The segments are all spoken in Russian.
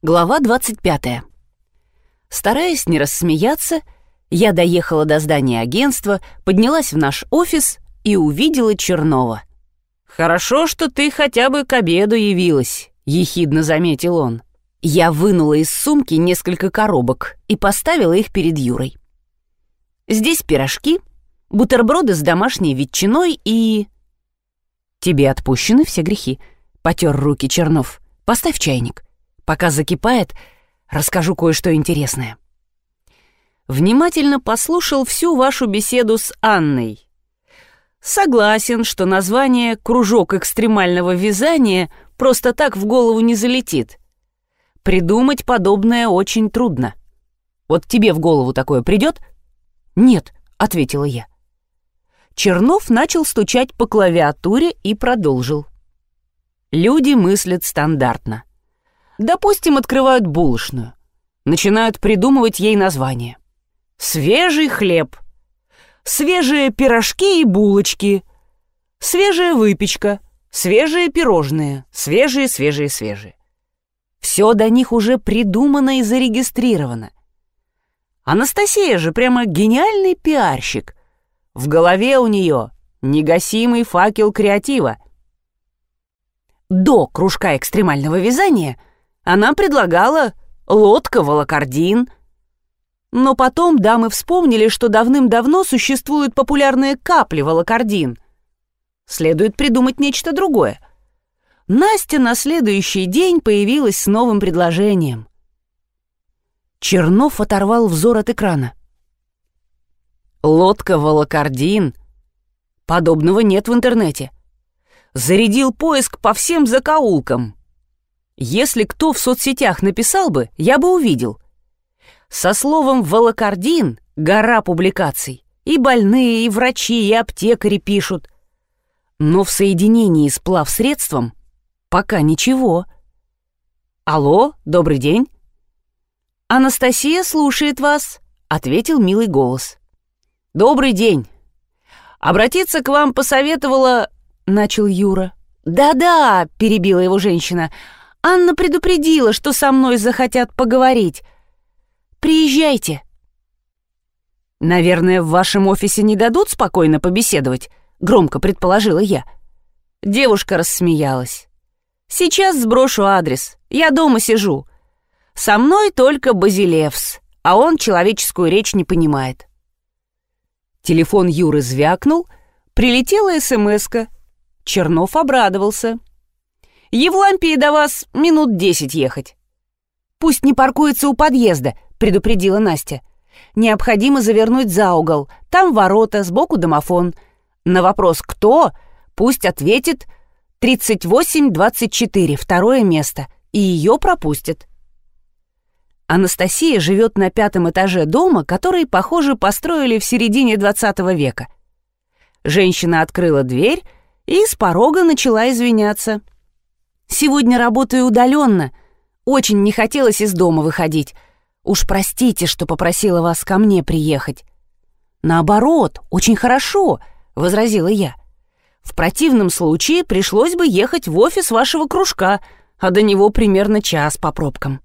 Глава 25. Стараясь не рассмеяться, я доехала до здания агентства, поднялась в наш офис и увидела Чернова. «Хорошо, что ты хотя бы к обеду явилась», — ехидно заметил он. Я вынула из сумки несколько коробок и поставила их перед Юрой. Здесь пирожки, бутерброды с домашней ветчиной и... «Тебе отпущены все грехи», — потер руки Чернов. «Поставь чайник». Пока закипает, расскажу кое-что интересное. Внимательно послушал всю вашу беседу с Анной. Согласен, что название «кружок экстремального вязания» просто так в голову не залетит. Придумать подобное очень трудно. Вот тебе в голову такое придет? Нет, ответила я. Чернов начал стучать по клавиатуре и продолжил. Люди мыслят стандартно. Допустим, открывают булочную. Начинают придумывать ей название. Свежий хлеб. Свежие пирожки и булочки. Свежая выпечка. Свежие пирожные. Свежие, свежие, свежие. Все до них уже придумано и зарегистрировано. Анастасия же прямо гениальный пиарщик. В голове у нее негасимый факел креатива. До кружка экстремального вязания она предлагала лодка волокордин. Но потом дамы вспомнили, что давным-давно существуют популярные капли волокордин. Следует придумать нечто другое. Настя на следующий день появилась с новым предложением. Чернов оторвал взор от экрана. Лодка волокордин. Подобного нет в интернете. Зарядил поиск по всем закоулкам. Если кто в соцсетях написал бы, я бы увидел. Со словом «волокордин» гора публикаций. И больные, и врачи, и аптекари пишут. Но в соединении с плавсредством пока ничего. «Алло, добрый день». «Анастасия слушает вас», — ответил милый голос. «Добрый день. Обратиться к вам посоветовала...» — начал Юра. «Да-да», — перебила его женщина, — Анна предупредила, что со мной захотят поговорить. Приезжайте. Наверное, в вашем офисе не дадут спокойно побеседовать, громко предположила я. Девушка рассмеялась. Сейчас сброшу адрес. Я дома сижу. Со мной только Базилевс, а он человеческую речь не понимает. Телефон Юры звякнул, прилетела СМСка. Чернов обрадовался. Евлампии до вас минут десять ехать». «Пусть не паркуется у подъезда», — предупредила Настя. «Необходимо завернуть за угол. Там ворота, сбоку домофон. На вопрос «Кто?» пусть ответит 3824, второе место, и ее пропустят». Анастасия живет на пятом этаже дома, который, похоже, построили в середине 20 века. Женщина открыла дверь и с порога начала извиняться — Сегодня работаю удаленно. Очень не хотелось из дома выходить. Уж простите, что попросила вас ко мне приехать. Наоборот, очень хорошо, возразила я. В противном случае пришлось бы ехать в офис вашего кружка, а до него примерно час по пробкам.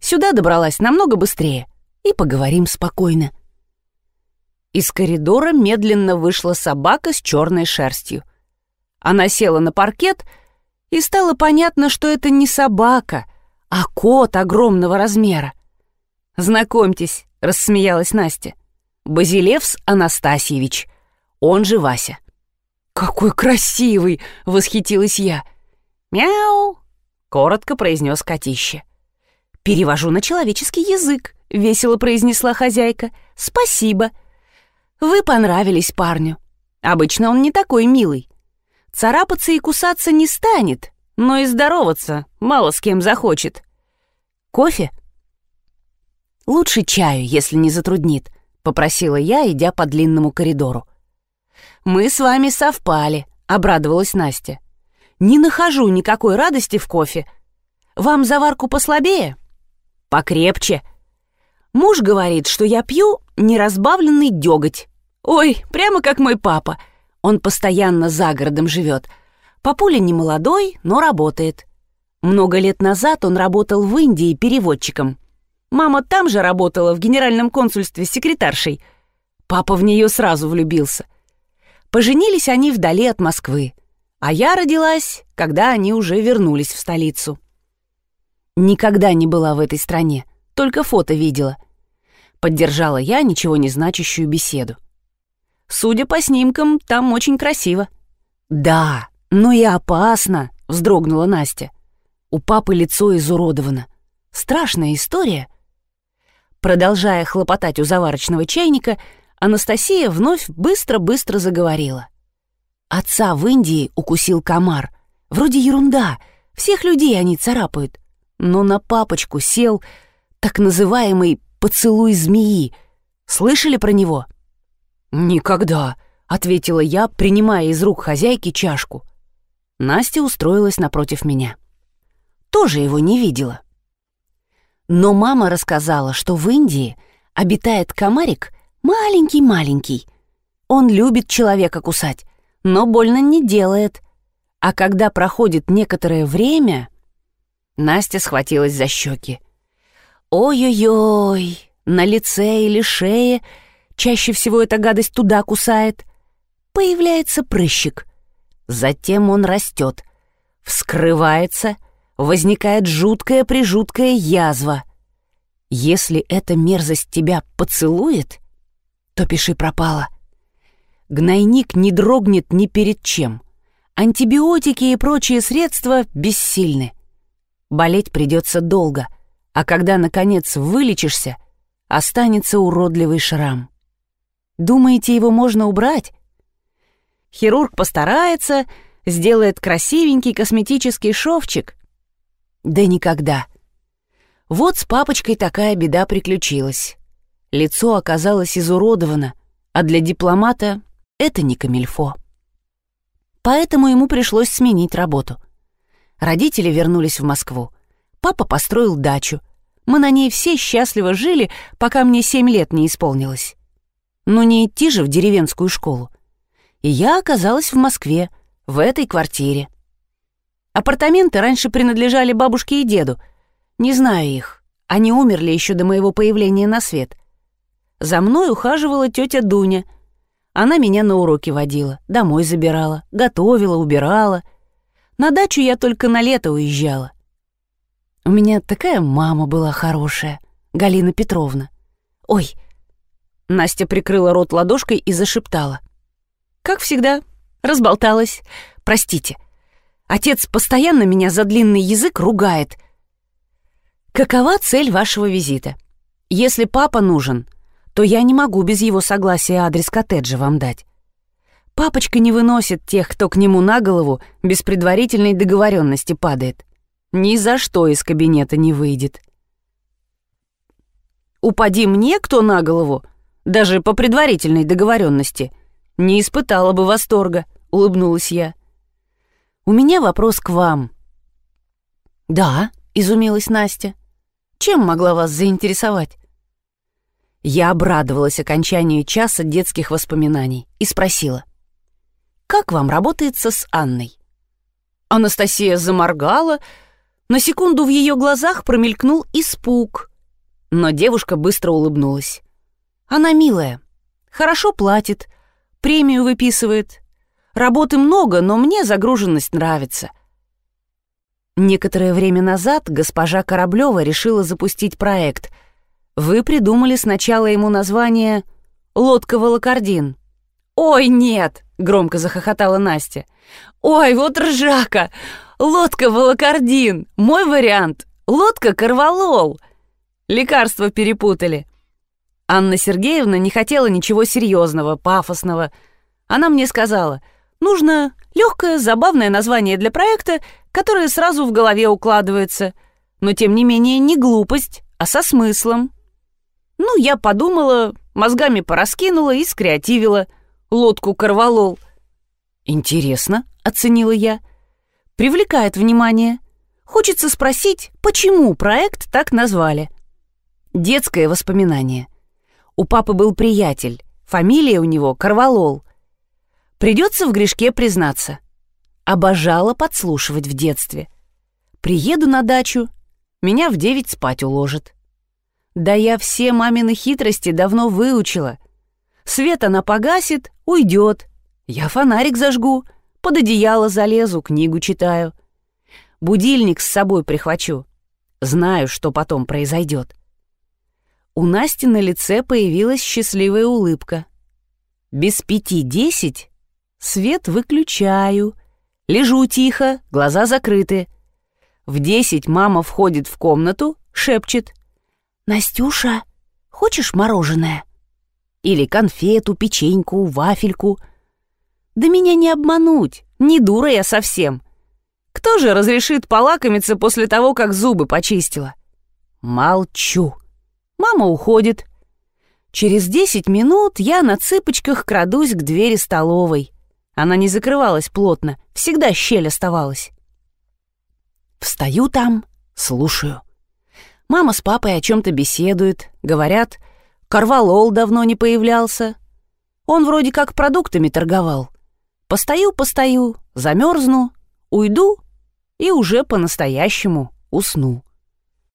Сюда добралась намного быстрее. И поговорим спокойно. Из коридора медленно вышла собака с черной шерстью. Она села на паркет и стало понятно, что это не собака, а кот огромного размера. «Знакомьтесь», — рассмеялась Настя, — «Базилевс Анастасьевич, он же Вася». «Какой красивый!» — восхитилась я. «Мяу!» — коротко произнес котище. «Перевожу на человеческий язык», — весело произнесла хозяйка. «Спасибо. Вы понравились парню. Обычно он не такой милый. Царапаться и кусаться не станет, но и здороваться мало с кем захочет. Кофе? Лучше чаю, если не затруднит, попросила я, идя по длинному коридору. Мы с вами совпали, обрадовалась Настя. Не нахожу никакой радости в кофе. Вам заварку послабее? Покрепче. Муж говорит, что я пью неразбавленный деготь. Ой, прямо как мой папа — он постоянно за городом живет. Папуля не молодой, но работает. Много лет назад он работал в Индии переводчиком. Мама там же работала в генеральном консульстве секретаршей. Папа в нее сразу влюбился. Поженились они вдали от Москвы, а я родилась, когда они уже вернулись в столицу. Никогда не была в этой стране, только фото видела. Поддержала я ничего не значащую беседу. Судя по снимкам, там очень красиво. «Да, но и опасно», — вздрогнула Настя. У папы лицо изуродовано. Страшная история. Продолжая хлопотать у заварочного чайника, Анастасия вновь быстро-быстро заговорила. Отца в Индии укусил комар. Вроде ерунда, всех людей они царапают. Но на папочку сел так называемый «поцелуй змеи». Слышали про него? «Никогда», — ответила я, принимая из рук хозяйки чашку. Настя устроилась напротив меня тоже его не видела. Но мама рассказала, что в Индии обитает комарик маленький-маленький. Он любит человека кусать, но больно не делает. А когда проходит некоторое время... Настя схватилась за щеки. Ой-ой-ой, на лице или шее, чаще всего эта гадость туда кусает, появляется прыщик. Затем он растет, вскрывается — возникает жуткая-прижуткая язва. Если эта мерзость тебя поцелует, то пиши пропало. Гнойник не дрогнет ни перед чем. Антибиотики и прочие средства бессильны. Болеть придется долго, а когда, наконец, вылечишься, останется уродливый шрам. Думаете, его можно убрать? Хирург постарается, сделает красивенький косметический шовчик, да никогда. Вот с папочкой такая беда приключилась. Лицо оказалось изуродовано, а для дипломата это не камильфо. Поэтому ему пришлось сменить работу. Родители вернулись в Москву. Папа построил дачу. Мы на ней все счастливо жили, пока мне семь лет не исполнилось. Но не идти же в деревенскую школу. И я оказалась в Москве, в этой квартире. Апартаменты раньше принадлежали бабушке и деду. Не знаю их. Они умерли еще до моего появления на свет. За мной ухаживала тетя Дуня. Она меня на уроки водила, домой забирала, готовила, убирала. На дачу я только на лето уезжала. У меня такая мама была хорошая, Галина Петровна. Ой, Настя прикрыла рот ладошкой и зашептала. Как всегда, разболталась. Простите. Отец постоянно меня за длинный язык ругает. Какова цель вашего визита? Если папа нужен, то я не могу без его согласия адрес коттеджа вам дать. Папочка не выносит тех, кто к нему на голову без предварительной договоренности падает. Ни за что из кабинета не выйдет. Упади мне кто на голову, даже по предварительной договоренности, не испытала бы восторга, улыбнулась я. У меня вопрос к вам». «Да», — изумилась Настя. «Чем могла вас заинтересовать?» Я обрадовалась окончанию часа детских воспоминаний и спросила. «Как вам работается с Анной?» Анастасия заморгала. На секунду в ее глазах промелькнул испуг. Но девушка быстро улыбнулась. «Она милая, хорошо платит, премию выписывает, Работы много, но мне загруженность нравится. Некоторое время назад госпожа Кораблева решила запустить проект. Вы придумали сначала ему название «Лодка Волокордин». «Ой, нет!» — громко захохотала Настя. «Ой, вот ржака! Лодка Волокордин! Мой вариант! Лодка Корвалол!» Лекарства перепутали. Анна Сергеевна не хотела ничего серьезного, пафосного. Она мне сказала — Нужно легкое, забавное название для проекта, которое сразу в голове укладывается, но тем не менее не глупость, а со смыслом. Ну, я подумала, мозгами пораскинула и скреативила. Лодку корвалол. «Интересно», — оценила я. «Привлекает внимание. Хочется спросить, почему проект так назвали?» Детское воспоминание. У папы был приятель, фамилия у него Корвалол — Придется в грешке признаться. Обожала подслушивать в детстве. Приеду на дачу, меня в девять спать уложат. Да я все мамины хитрости давно выучила. Свет она погасит, уйдет. Я фонарик зажгу, под одеяло залезу, книгу читаю. Будильник с собой прихвачу. Знаю, что потом произойдет. У Насти на лице появилась счастливая улыбка. Без пяти десять свет выключаю. Лежу тихо, глаза закрыты. В десять мама входит в комнату, шепчет. «Настюша, хочешь мороженое?» Или конфету, печеньку, вафельку. Да меня не обмануть, не дура я совсем. Кто же разрешит полакомиться после того, как зубы почистила? Молчу. Мама уходит. Через десять минут я на цыпочках крадусь к двери столовой. Она не закрывалась плотно, всегда щель оставалась. Встаю там, слушаю. Мама с папой о чем-то беседуют, говорят, Карвалол давно не появлялся. Он вроде как продуктами торговал. Постою-постою, замерзну, уйду и уже по-настоящему усну.